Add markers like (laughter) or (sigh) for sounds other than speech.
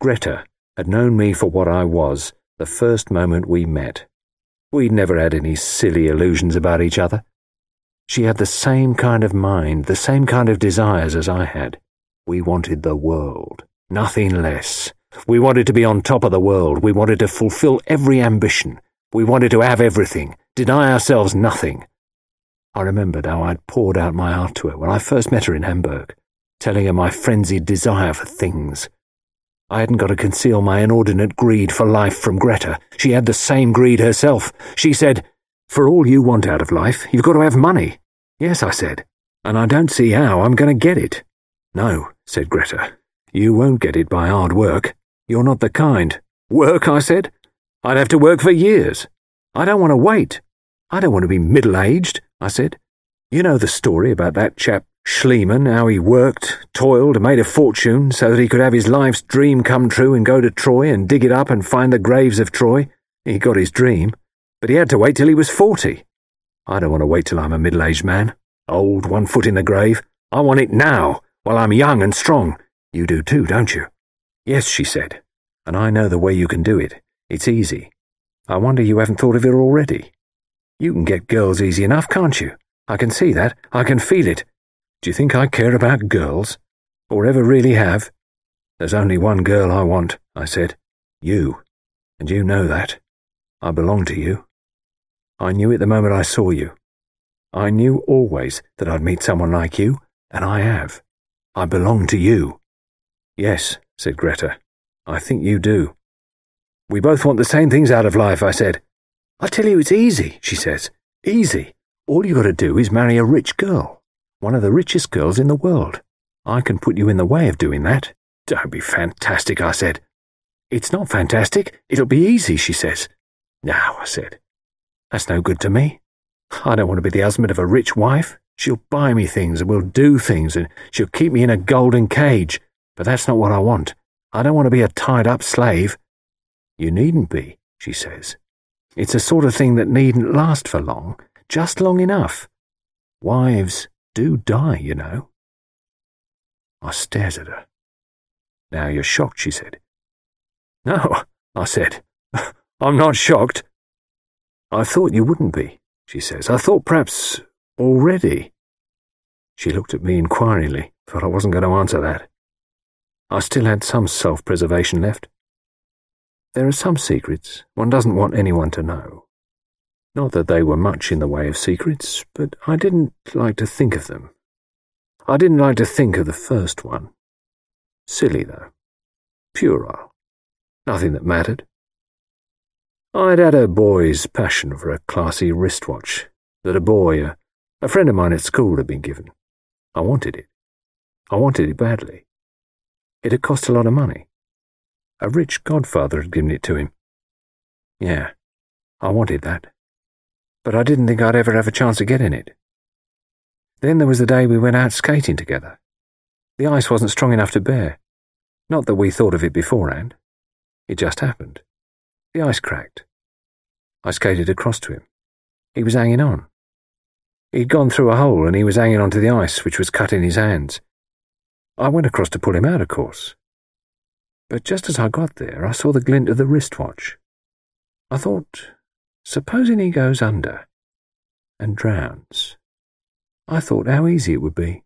Greta had known me for what I was the first moment we met. We'd never had any silly illusions about each other. She had the same kind of mind, the same kind of desires as I had. We wanted the world, nothing less. We wanted to be on top of the world. We wanted to fulfill every ambition. We wanted to have everything, deny ourselves nothing. I remembered how I'd poured out my heart to her when I first met her in Hamburg, telling her my frenzied desire for things. I hadn't got to conceal my inordinate greed for life from Greta. She had the same greed herself. She said, For all you want out of life, you've got to have money. Yes, I said, and I don't see how I'm going to get it. No, said Greta. You won't get it by hard work. You're not the kind. Work, I said. I'd have to work for years. I don't want to wait. I don't want to be middle aged, I said. You know the story about that chap Schliemann, how he worked, toiled, made a fortune so that he could have his life's dream come true and go to Troy and dig it up and find the graves of Troy. He got his dream, but he had to wait till he was forty. I don't want to wait till I'm a middle aged man, old, one foot in the grave. I want it now, while I'm young and strong. You do too, don't you? Yes, she said, and I know the way you can do it. It's easy. I wonder you haven't thought of it already. You can get girls easy enough, can't you? I can see that. I can feel it. Do you think I care about girls? Or ever really have? There's only one girl I want, I said. You. And you know that. I belong to you. I knew it the moment I saw you. I knew always that I'd meet someone like you, and I have. I belong to you. Yes, said Greta. I think you do. We both want the same things out of life, I said. I tell you, it's easy, she says. Easy. All you got to do is marry a rich girl, one of the richest girls in the world. I can put you in the way of doing that. Don't be fantastic, I said. It's not fantastic. It'll be easy, she says. Now, I said. That's no good to me. I don't want to be the husband of a rich wife. She'll buy me things and we'll do things and she'll keep me in a golden cage. But that's not what I want. I don't want to be a tied up slave. You needn't be, she says. It's a sort of thing that needn't last for long, just long enough. Wives do die, you know. I stares at her. Now you're shocked, she said. No, I said. (laughs) I'm not shocked. I thought you wouldn't be, she says. I thought perhaps already. She looked at me inquiringly, but I wasn't going to answer that. I still had some self preservation left. There are some secrets one doesn't want anyone to know. Not that they were much in the way of secrets, but I didn't like to think of them. I didn't like to think of the first one. Silly, though. Puerile. Nothing that mattered. I'd had a boy's passion for a classy wristwatch that a boy, a, a friend of mine at school, had been given. I wanted it. I wanted it badly. It had cost a lot of money. A rich godfather had given it to him. Yeah, I wanted that. But I didn't think I'd ever have a chance of getting it. Then there was the day we went out skating together. The ice wasn't strong enough to bear. Not that we thought of it beforehand. It just happened. The ice cracked. I skated across to him. He was hanging on. He'd gone through a hole and he was hanging onto the ice, which was cut in his hands. I went across to pull him out, of course. But just as I got there, I saw the glint of the wristwatch. I thought, supposing he goes under and drowns. I thought how easy it would be.